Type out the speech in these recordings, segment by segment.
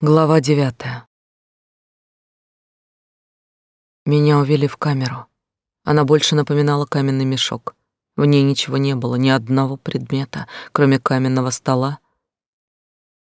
Глава девятая. Меня увели в камеру. Она больше напоминала каменный мешок. В ней ничего не было, ни одного предмета, кроме каменного стола,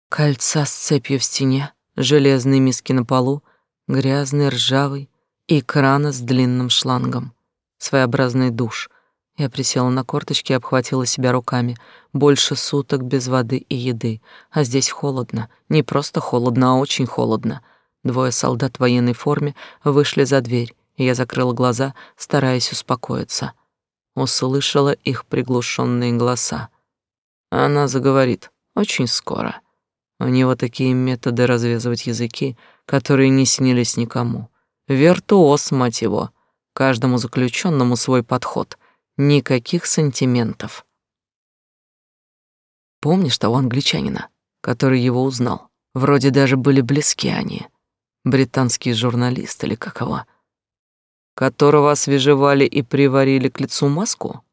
кольца с цепью в стене, железной миски на полу, грязный, ржавый и крана с длинным шлангом. Своеобразный душ. Я присела на корточки и обхватила себя руками. Больше суток без воды и еды. А здесь холодно. Не просто холодно, а очень холодно. Двое солдат в военной форме вышли за дверь, и я закрыла глаза, стараясь успокоиться. Услышала их приглушенные голоса. Она заговорит очень скоро. У него такие методы развязывать языки, которые не снились никому. Виртуоз, мать его. Каждому заключенному свой подход — Никаких сантиментов. Помнишь того англичанина, который его узнал? Вроде даже были близки они. Британский журналист или какого? Которого освежевали и приварили к лицу маску?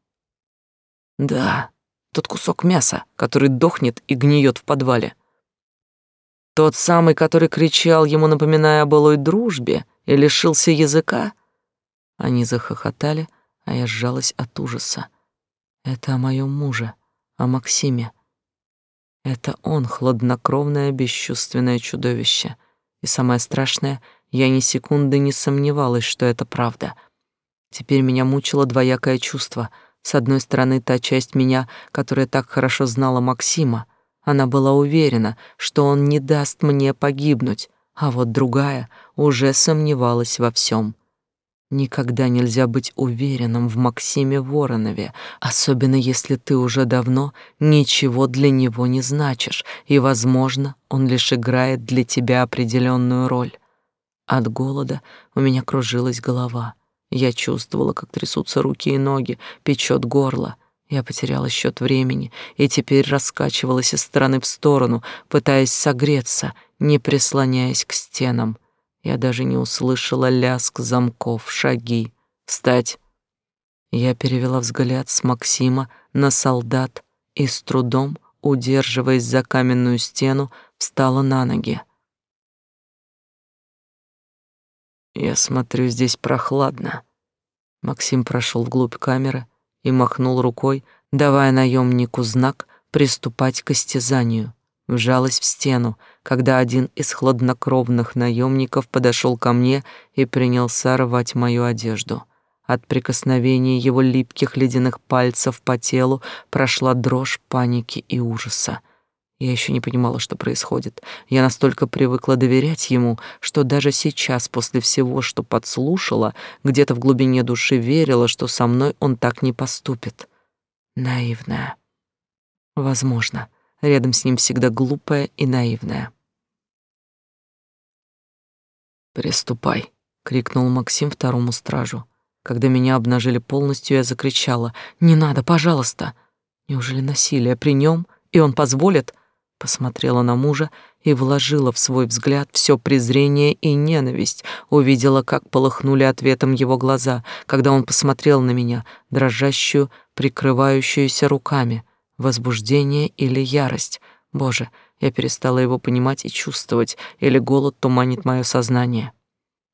Да, тот кусок мяса, который дохнет и гниет в подвале. Тот самый, который кричал ему, напоминая о былой дружбе, и лишился языка? Они захохотали, а я сжалась от ужаса. Это о моем муже, о Максиме. Это он, хладнокровное, бесчувственное чудовище. И самое страшное, я ни секунды не сомневалась, что это правда. Теперь меня мучило двоякое чувство. С одной стороны, та часть меня, которая так хорошо знала Максима, она была уверена, что он не даст мне погибнуть, а вот другая уже сомневалась во всем. Никогда нельзя быть уверенным в Максиме Воронове, особенно если ты уже давно ничего для него не значишь, и, возможно, он лишь играет для тебя определенную роль. От голода у меня кружилась голова. Я чувствовала, как трясутся руки и ноги, печет горло. Я потеряла счет времени и теперь раскачивалась из стороны в сторону, пытаясь согреться, не прислоняясь к стенам. Я даже не услышала ляск замков, шаги. «Встать!» Я перевела взгляд с Максима на солдат и с трудом, удерживаясь за каменную стену, встала на ноги. «Я смотрю, здесь прохладно». Максим прошел вглубь камеры и махнул рукой, давая наемнику знак приступать к истязанию вжалась в стену, когда один из хладнокровных наемников подошел ко мне и принялся рвать мою одежду. От прикосновения его липких ледяных пальцев по телу прошла дрожь паники и ужаса. Я еще не понимала, что происходит. Я настолько привыкла доверять ему, что даже сейчас, после всего, что подслушала, где-то в глубине души верила, что со мной он так не поступит. Наивная. Возможно. Рядом с ним всегда глупая и наивная. «Приступай!» — крикнул Максим второму стражу. Когда меня обнажили полностью, я закричала «Не надо, пожалуйста!» Неужели насилие при нем, и он позволит? Посмотрела на мужа и вложила в свой взгляд все презрение и ненависть. Увидела, как полыхнули ответом его глаза, когда он посмотрел на меня, дрожащую, прикрывающуюся руками — возбуждение или ярость. Боже, я перестала его понимать и чувствовать, или голод туманит мое сознание.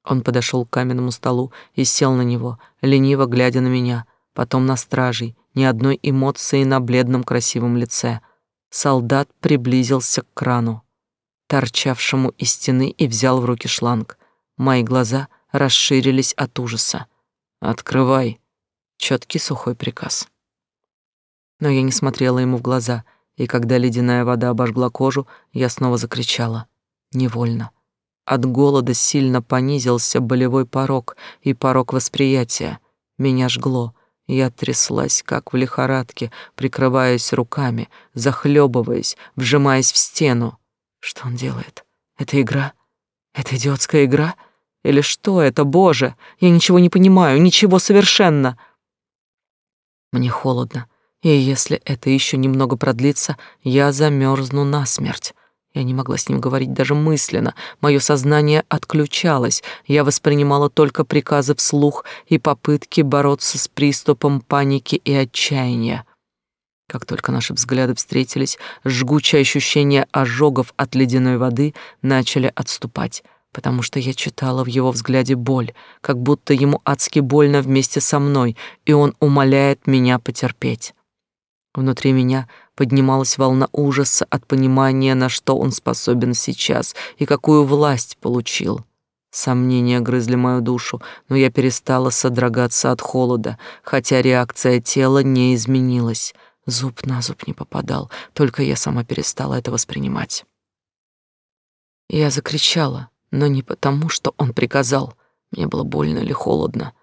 Он подошел к каменному столу и сел на него, лениво глядя на меня, потом на стражей, ни одной эмоции на бледном красивом лице. Солдат приблизился к крану, торчавшему из стены, и взял в руки шланг. Мои глаза расширились от ужаса. «Открывай!» Четкий сухой приказ но я не смотрела ему в глаза, и когда ледяная вода обожгла кожу, я снова закричала. Невольно. От голода сильно понизился болевой порог и порог восприятия. Меня жгло. Я тряслась, как в лихорадке, прикрываясь руками, захлебываясь, вжимаясь в стену. Что он делает? Это игра? Это идиотская игра? Или что это, Боже? Я ничего не понимаю, ничего совершенно. Мне холодно, и если это еще немного продлится, я замерзну насмерть. Я не могла с ним говорить даже мысленно. Мое сознание отключалось. Я воспринимала только приказы вслух и попытки бороться с приступом паники и отчаяния. Как только наши взгляды встретились, жгучее ощущение ожогов от ледяной воды начали отступать, потому что я читала в его взгляде боль, как будто ему адски больно вместе со мной, и он умоляет меня потерпеть. Внутри меня поднималась волна ужаса от понимания, на что он способен сейчас и какую власть получил. Сомнения грызли мою душу, но я перестала содрогаться от холода, хотя реакция тела не изменилась. Зуб на зуб не попадал, только я сама перестала это воспринимать. Я закричала, но не потому, что он приказал. Мне было больно или холодно.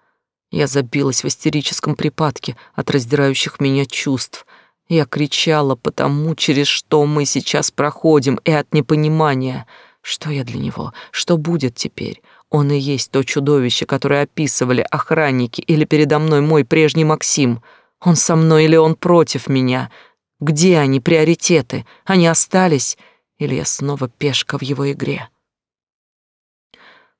Я забилась в истерическом припадке от раздирающих меня чувств. Я кричала потому, через что мы сейчас проходим, и от непонимания. Что я для него? Что будет теперь? Он и есть то чудовище, которое описывали охранники или передо мной мой прежний Максим — он со мной или он против меня? Где они, приоритеты? Они остались? Или я снова пешка в его игре?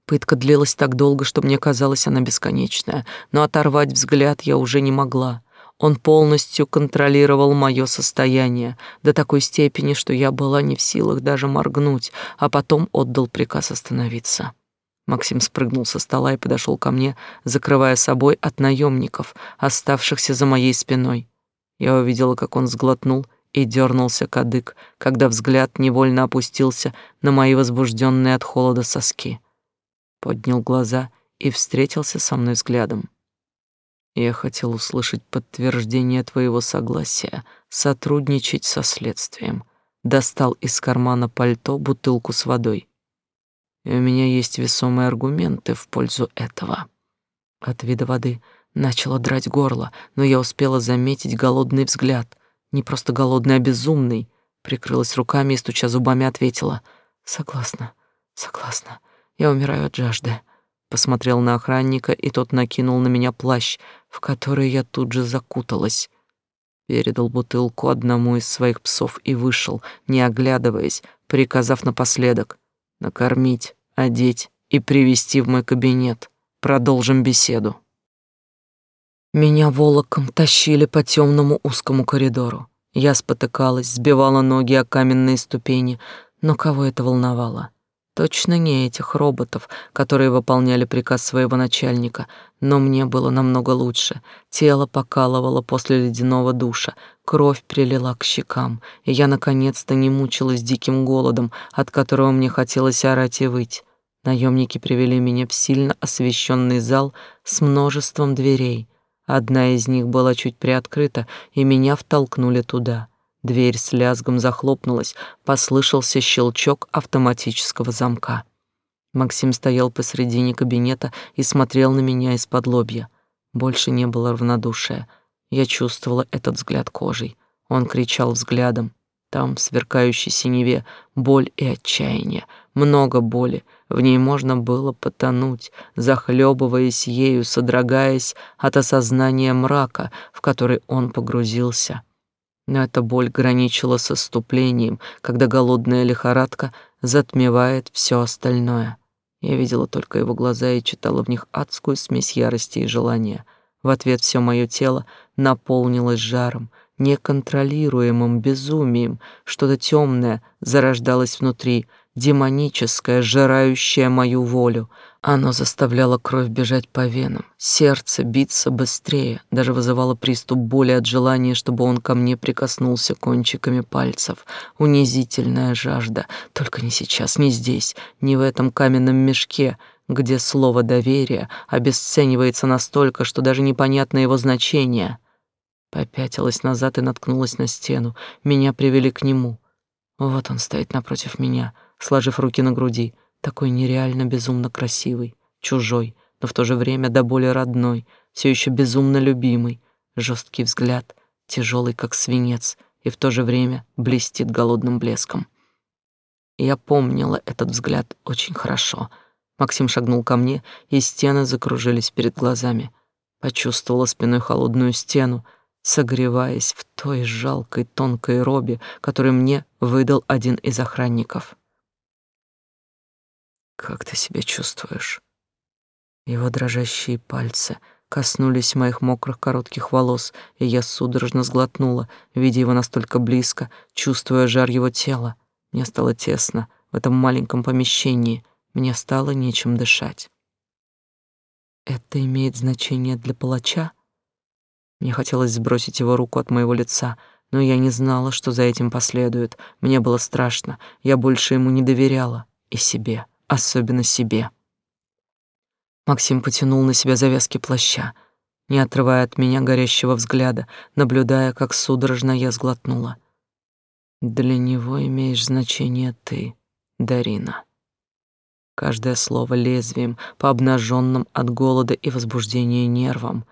Пытка длилась так долго, что мне казалось, она бесконечная, но оторвать взгляд я уже не могла. Он полностью контролировал мое состояние до такой степени, что я была не в силах даже моргнуть, а потом отдал приказ остановиться. Максим спрыгнул со стола и подошел ко мне, закрывая собой от наемников, оставшихся за моей спиной. Я увидела, как он сглотнул и дернулся кадык, когда взгляд невольно опустился на мои возбужденные от холода соски. Поднял глаза и встретился со мной взглядом. Я хотел услышать подтверждение твоего согласия сотрудничать со следствием. Достал из кармана пальто бутылку с водой и у меня есть весомые аргументы в пользу этого. От вида воды начало драть горло, но я успела заметить голодный взгляд, не просто голодный, а безумный. Прикрылась руками и, стуча зубами, ответила: "Согласна, согласна. Я умираю от жажды". Посмотрел на охранника, и тот накинул на меня плащ, в который я тут же закуталась. Передал бутылку одному из своих псов и вышел, не оглядываясь, приказав напоследок: накормить, одеть и привести в мой кабинет. Продолжим беседу. Меня волоком тащили по темному узкому коридору. Я спотыкалась, сбивала ноги о каменные ступени, но кого это волновало? Точно не этих роботов, которые выполняли приказ своего начальника, но мне было намного лучше. Тело покалывало после ледяного душа, кровь прилила к щекам, и я наконец-то не мучилась диким голодом, от которого мне хотелось орать и выть. Наемники привели меня в сильно освещенный зал с множеством дверей. Одна из них была чуть приоткрыта, и меня втолкнули туда — Дверь с лязгом захлопнулась, послышался щелчок автоматического замка. Максим стоял посредине кабинета и смотрел на меня из-под лобья. Больше не было равнодушия. Я чувствовала этот взгляд кожей. Он кричал взглядом. Там, в сверкающей синеве, боль и отчаяние. Много боли. В ней можно было потонуть, захлебываясь ею, содрогаясь от осознания мрака, в который он погрузился но эта боль граничила с оступлением, когда голодная лихорадка затмевает все остальное. Я видела только его глаза и читала в них адскую смесь ярости и желания. В ответ все мое тело наполнилось жаром, неконтролируемым безумием, что-то темное зарождалось внутри, демоническое, жирающее мою волю. Оно заставляло кровь бежать по венам, сердце биться быстрее, даже вызывало приступ боли от желания, чтобы он ко мне прикоснулся кончиками пальцев. Унизительная жажда, только не сейчас, не здесь, не в этом каменном мешке, где слово доверие обесценивается настолько, что даже непонятно его значение. Попятилась назад и наткнулась на стену. Меня привели к нему. Вот он стоит напротив меня — сложив руки на груди, такой нереально безумно красивый, чужой, но в то же время до боли родной, все еще безумно любимый, жесткий взгляд, тяжелый как свинец, и в то же время блестит голодным блеском. Я помнила этот взгляд очень хорошо. Максим шагнул ко мне, и стены закружились перед глазами. Почувствовала спиной холодную стену, согреваясь в той жалкой тонкой робе, которую мне выдал один из охранников. Как ты себя чувствуешь? Его дрожащие пальцы коснулись моих мокрых коротких волос, и я судорожно сглотнула, видя его настолько близко, чувствуя жар его тела. Мне стало тесно в этом маленьком помещении, мне стало нечем дышать. Это имеет значение для палача? Мне хотелось сбросить его руку от моего лица, но я не знала, что за этим последует. Мне было страшно, я больше ему не доверяла. И себе, особенно себе. Максим потянул на себя завязки плаща, не отрывая от меня горящего взгляда, наблюдая, как судорожно я сглотнула. Для него имеешь значение ты, Дарина. Каждое слово лезвием по обнаженным от голода и возбуждения нервам.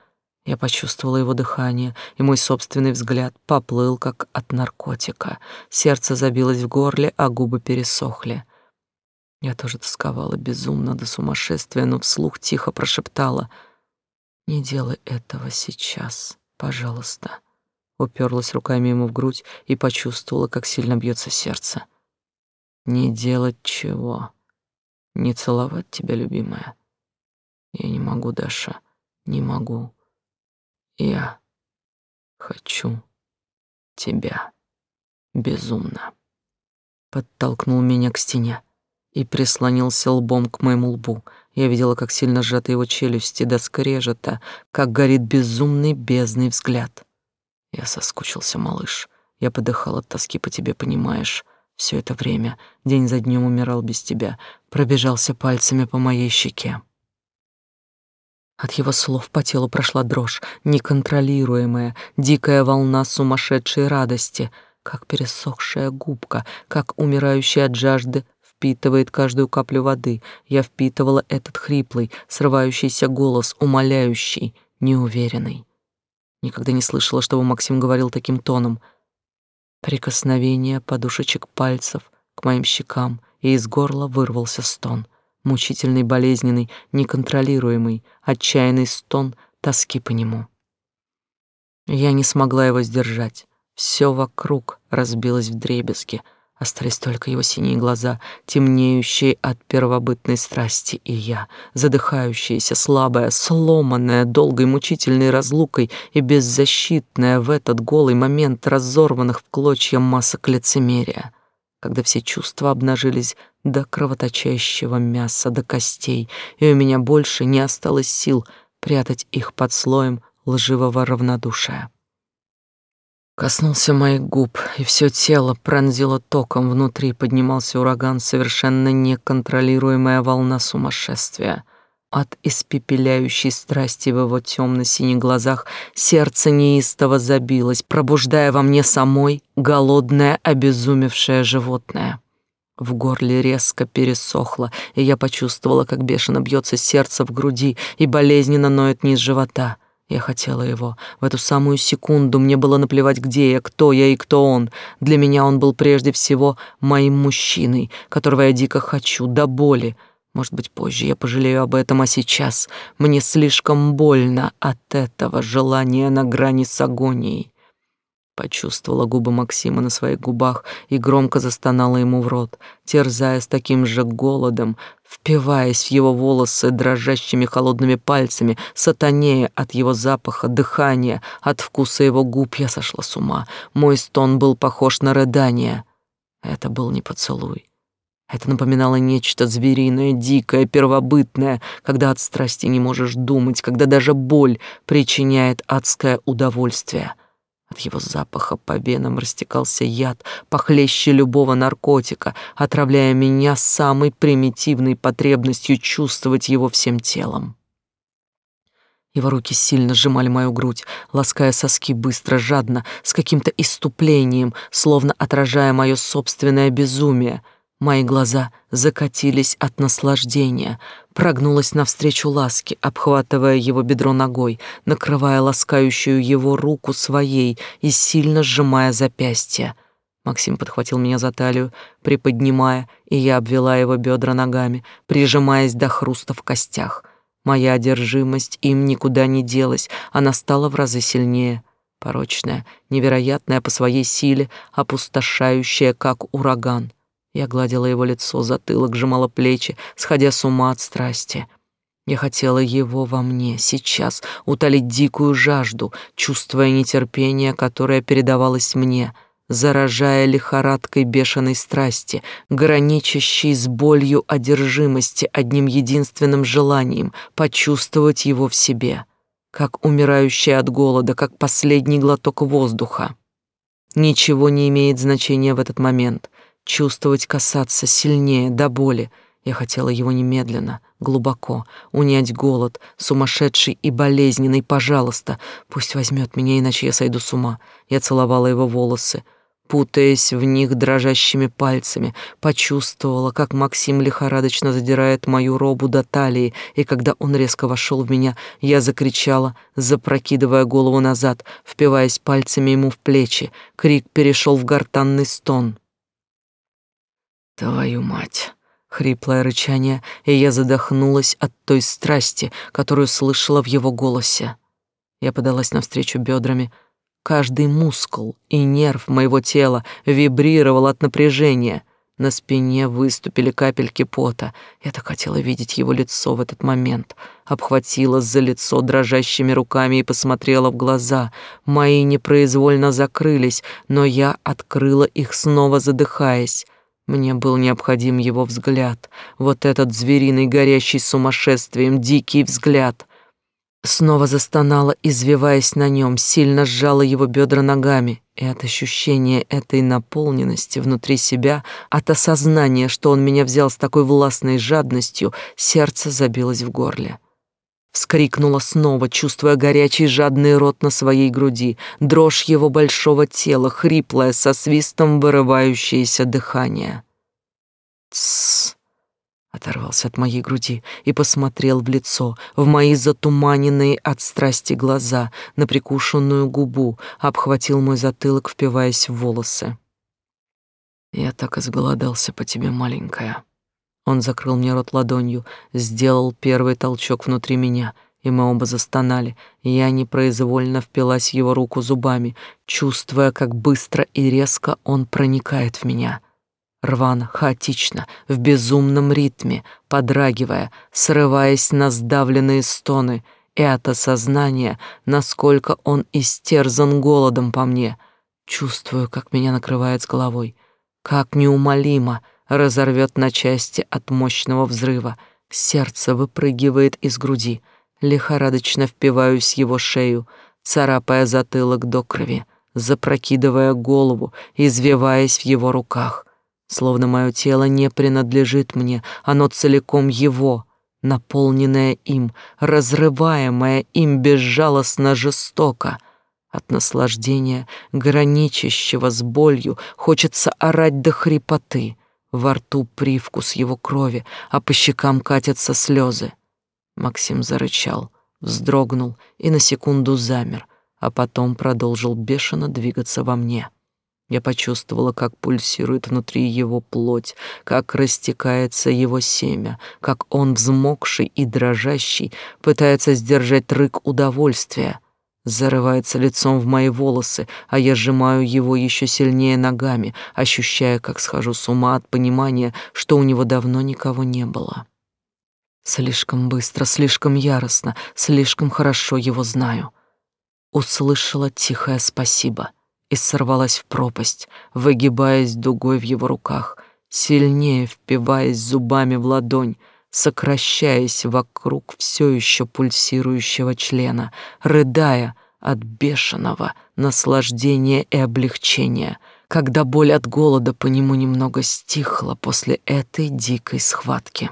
Я почувствовала его дыхание, и мой собственный взгляд поплыл, как от наркотика. Сердце забилось в горле, а губы пересохли. Я тоже тосковала безумно до сумасшествия, но вслух тихо прошептала «Не делай этого сейчас, пожалуйста». Уперлась руками ему в грудь и почувствовала, как сильно бьется сердце. «Не делать чего?» не целовать тебя, любимая. Я не могу, Даша, не могу. Я хочу тебя безумно. Подтолкнул меня к стене и прислонился лбом к моему лбу. Я видела, как сильно сжаты его челюсти до скрежета, как горит безумный бездный взгляд. Я соскучился, малыш. Я подыхал от тоски по тебе, понимаешь? Все это время, день за днем умирал без тебя, пробежался пальцами по моей щеке. От его слов по телу прошла дрожь, неконтролируемая, дикая волна сумасшедшей радости, как пересохшая губка, как умирающая от жажды впитывает каждую каплю воды. Я впитывала этот хриплый, срывающийся голос, умоляющий, неуверенный. Никогда не слышала, чтобы Максим говорил таким тоном — Прикосновение подушечек пальцев к моим щекам, и из горла вырвался стон, мучительный, болезненный, неконтролируемый, отчаянный стон тоски по нему. Я не смогла его сдержать. Все вокруг разбилось в дребезги — Остались только его синие глаза, темнеющие от первобытной страсти, и я, задыхающаяся, слабая, сломанная долгой мучительной разлукой и беззащитная в этот голый момент разорванных в клочья масок лицемерия, когда все чувства обнажились до кровоточащего мяса, до костей, и у меня больше не осталось сил прятать их под слоем лживого равнодушия. Коснулся моих губ, и все тело пронзило током, внутри поднимался ураган, совершенно неконтролируемая волна сумасшествия. От испепеляющей страсти в его темно-синих глазах сердце неистово забилось, пробуждая во мне самой голодное, обезумевшее животное. В горле резко пересохло, и я почувствовала, как бешено бьется сердце в груди и болезненно ноет низ живота — я хотела его. В эту самую секунду мне было наплевать, где я, кто я и кто он. Для меня он был прежде всего моим мужчиной, которого я дико хочу, до боли. Может быть, позже я пожалею об этом, а сейчас мне слишком больно от этого желания на грани с агонией. Почувствовала губы Максима на своих губах и громко застонала ему в рот, терзая с таким же голодом, впиваясь в его волосы дрожащими холодными пальцами, сатанея от его запаха, дыхания, от вкуса его губ, я сошла с ума. Мой стон был похож на рыдание. Это был не поцелуй. Это напоминало нечто звериное, дикое, первобытное, когда от страсти не можешь думать, когда даже боль причиняет адское удовольствие — от его запаха по венам растекался яд, похлеще любого наркотика, отравляя меня самой примитивной потребностью чувствовать его всем телом. Его руки сильно сжимали мою грудь, лаская соски быстро, жадно, с каким-то иступлением, словно отражая мое собственное безумие — Мои глаза закатились от наслаждения, прогнулась навстречу ласке, обхватывая его бедро ногой, накрывая ласкающую его руку своей и сильно сжимая запястье. Максим подхватил меня за талию, приподнимая, и я обвела его бедра ногами, прижимаясь до хруста в костях. Моя одержимость им никуда не делась, она стала в разы сильнее. Порочная, невероятная по своей силе, опустошающая, как ураган. Я гладила его лицо, затылок, сжимала плечи, сходя с ума от страсти. Я хотела его во мне, сейчас, утолить дикую жажду, чувствуя нетерпение, которое передавалось мне, заражая лихорадкой бешеной страсти, граничащей с болью одержимости одним единственным желанием — почувствовать его в себе, как умирающий от голода, как последний глоток воздуха. Ничего не имеет значения в этот момент. Чувствовать, касаться сильнее, до боли — я хотела его немедленно, глубоко, унять голод, сумасшедший и болезненный, пожалуйста. Пусть возьмет меня, иначе я сойду с ума. Я целовала его волосы, путаясь в них дрожащими пальцами, почувствовала, как Максим лихорадочно задирает мою робу до талии, и когда он резко вошел в меня, я закричала, запрокидывая голову назад, впиваясь пальцами ему в плечи. Крик перешел в гортанный стон. «Твою мать!» Хриплое рычание, и я задохнулась от той страсти, которую слышала в его голосе. Я подалась навстречу бедрами. Каждый мускул и нерв моего тела вибрировал от напряжения. На спине выступили капельки пота. Я так хотела видеть его лицо в этот момент. Обхватила за лицо дрожащими руками и посмотрела в глаза. Мои непроизвольно закрылись, но я открыла их снова, задыхаясь. Мне был необходим его взгляд, вот этот звериный, горящий сумасшествием, дикий взгляд. Снова застонала, извиваясь на нем, сильно сжала его бедра ногами, и от ощущения этой наполненности внутри себя, от осознания, что он меня взял с такой властной жадностью, сердце забилось в горле. Вскрикнула снова, чувствуя горячий жадный рот на своей груди, дрожь его большого тела, хриплое, со свистом вырывающееся дыхание. «Тссс!» оторвался от моей груди и посмотрел в лицо, в мои затуманенные от страсти глаза, на прикушенную губу, обхватил мой затылок, впиваясь в волосы. «Я так изголодался по тебе, маленькая». Он закрыл мне рот ладонью, сделал первый толчок внутри меня, и мы оба застонали. Я непроизвольно впилась в его руку зубами, чувствуя, как быстро и резко он проникает в меня. Рвано, хаотично, в безумном ритме, подрагивая, срываясь на сдавленные стоны, и от осознания, насколько он истерзан голодом по мне, чувствую, как меня накрывает с головой, как неумолимо — разорвет на части от мощного взрыва. Сердце выпрыгивает из груди. Лихорадочно впиваюсь его шею, царапая затылок до крови, запрокидывая голову, извиваясь в его руках. Словно мое тело не принадлежит мне, оно целиком его, наполненное им, разрываемое им безжалостно жестоко — от наслаждения, граничащего с болью, хочется орать до хрипоты. Во рту привкус его крови, а по щекам катятся слезы. Максим зарычал, вздрогнул и на секунду замер, а потом продолжил бешено двигаться во мне. Я почувствовала, как пульсирует внутри его плоть, как растекается его семя, как он, взмокший и дрожащий, пытается сдержать рык удовольствия — зарывается лицом в мои волосы, а я сжимаю его еще сильнее ногами, ощущая, как схожу с ума от понимания, что у него давно никого не было. Слишком быстро, слишком яростно, слишком хорошо его знаю. Услышала тихое спасибо и сорвалась в пропасть, выгибаясь дугой в его руках, сильнее впиваясь зубами в ладонь, сокращаясь вокруг все еще пульсирующего члена, рыдая от бешеного наслаждения и облегчения, когда боль от голода по нему немного стихла после этой дикой схватки.